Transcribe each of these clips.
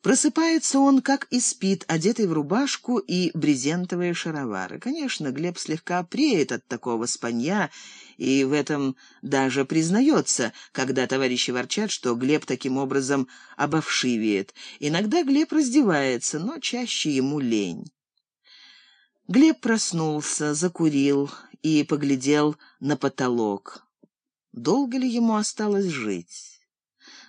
Просыпается он, как и спит, одетый в рубашку и брезентовые шаровары. Конечно, Глеб слегка преет от такого спанья, и в этом даже признается, когда товарищи ворчат, что Глеб таким образом обовшивеет. Иногда Глеб раздевается, но чаще ему лень. Глеб проснулся, закурил и поглядел на потолок. Долго ли ему осталось жить?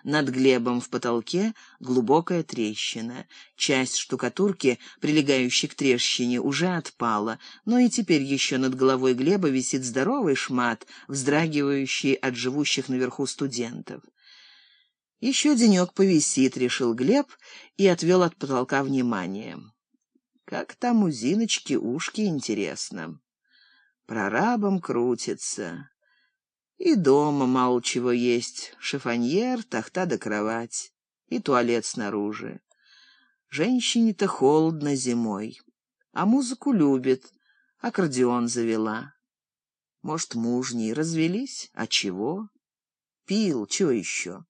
Над Глебом в потолке глубокая трещина. Часть штукатурки, прилегающей к трещине, уже отпала, но и теперь еще над головой Глеба висит здоровый шмат, вздрагивающий от живущих наверху студентов. «Еще денек повисит», — решил Глеб и отвел от потолка внимание. «Как там у Зиночки ушки, интересно. Прорабом крутится». И дома мало чего есть. Шифоньер, тахта да кровать. И туалет снаружи. Женщине-то холодно зимой. А музыку любит. Аккордеон завела. Может, мужней развелись? А чего? Пил, чего еще?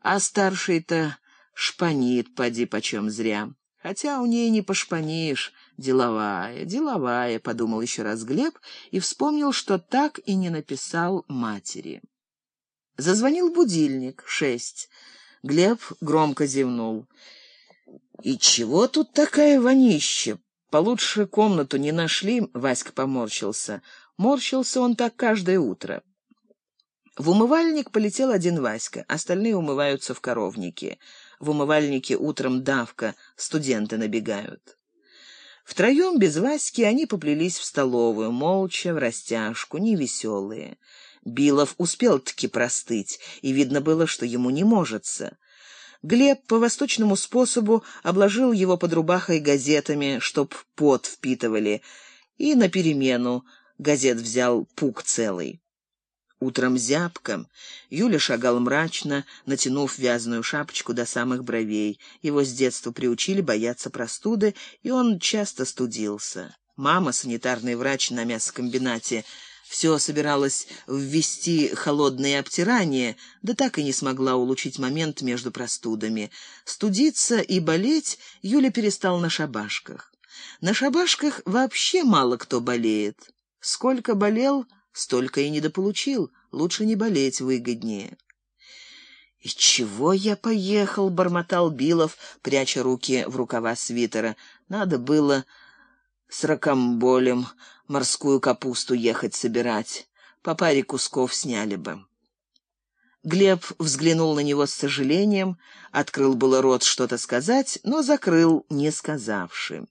А старший-то шпанит, поди почем зря. Хотя у ней не пошпанишь, «Деловая, деловая», — подумал еще раз Глеб и вспомнил, что так и не написал матери. Зазвонил будильник, шесть. Глеб громко зевнул. «И чего тут такая вонища? Получше комнату не нашли?» — Васька поморщился. Морщился он так каждое утро. В умывальник полетел один Васька, остальные умываются в коровнике. В умывальнике утром давка, студенты набегают. Втроем без Васьки они поплелись в столовую, молча, в растяжку, невеселые. Билов успел-таки простыть, и видно было, что ему не можется. Глеб по восточному способу обложил его под рубахой газетами, чтоб пот впитывали, и на перемену газет взял пук целый. Утром зябко. Юля шагал мрачно, натянув вязаную шапочку до самых бровей. Его с детства приучили бояться простуды, и он часто студился. Мама, санитарный врач на мясокомбинате, все собиралась ввести холодное обтирание, да так и не смогла улучшить момент между простудами. Студиться и болеть Юля перестал на шабашках. На шабашках вообще мало кто болеет. Сколько болел — Столько и недополучил, лучше не болеть выгоднее. «И чего я поехал?» — бормотал Билов, пряча руки в рукава свитера. «Надо было с ракомболем морскую капусту ехать собирать. По паре кусков сняли бы». Глеб взглянул на него с сожалением, открыл было рот что-то сказать, но закрыл, не сказавши.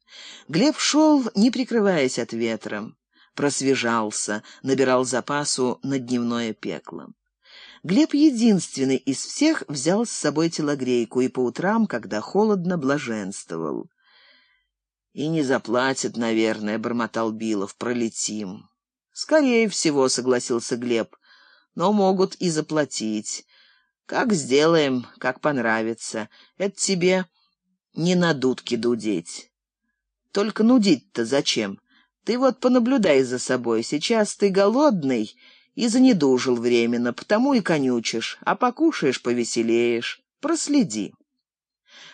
Глеб шел, не прикрываясь от ветра просвежался, набирал запасу на дневное пекло. Глеб единственный из всех взял с собой телогрейку и по утрам, когда холодно, блаженствовал. «И не заплатят, наверное», — бормотал Билов, — «пролетим». «Скорее всего», — согласился Глеб, — «но могут и заплатить. Как сделаем, как понравится. Это тебе не на дудки дудеть. Только нудить-то зачем? Ты вот понаблюдай за собой. Сейчас ты голодный и занедужил временно, потому и конючишь, а покушаешь — повеселеешь. Проследи».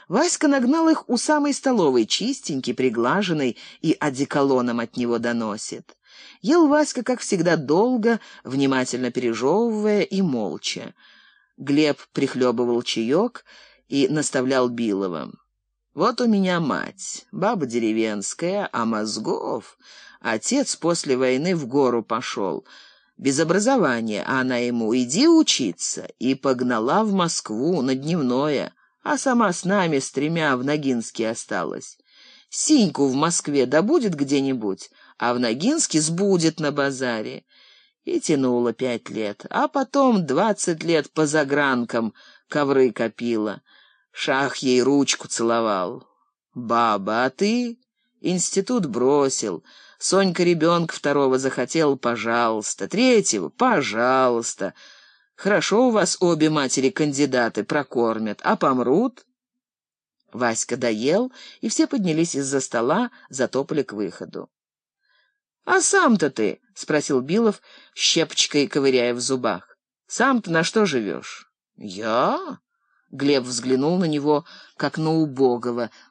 Васька нагнал их у самой столовой, чистенький, приглаженный, и одеколоном от него доносит. Ел Васька, как всегда, долго, внимательно пережевывая и молча. Глеб прихлебывал чаек и наставлял Билова. «Вот у меня мать, баба деревенская, а мозгов...» Отец после войны в гору пошел, без образования, а она ему «иди учиться» и погнала в Москву на дневное, а сама с нами с тремя в Ногинске осталась. Синьку в Москве добудет где-нибудь, а в Ногинске сбудет на базаре. И тянула пять лет, а потом двадцать лет по загранкам ковры копила. Шах ей ручку целовал. «Баба, а ты?» Институт бросил, Сонька ребенка второго захотел, пожалуйста. Третьего, пожалуйста. Хорошо у вас обе матери кандидаты, прокормят. А помрут? Васька доел, и все поднялись из-за стола, затопали к выходу. — А сам-то ты, — спросил Билов, щепочкой ковыряя в зубах, — сам-то на что живешь? — Я? Глеб взглянул на него, как на убогого.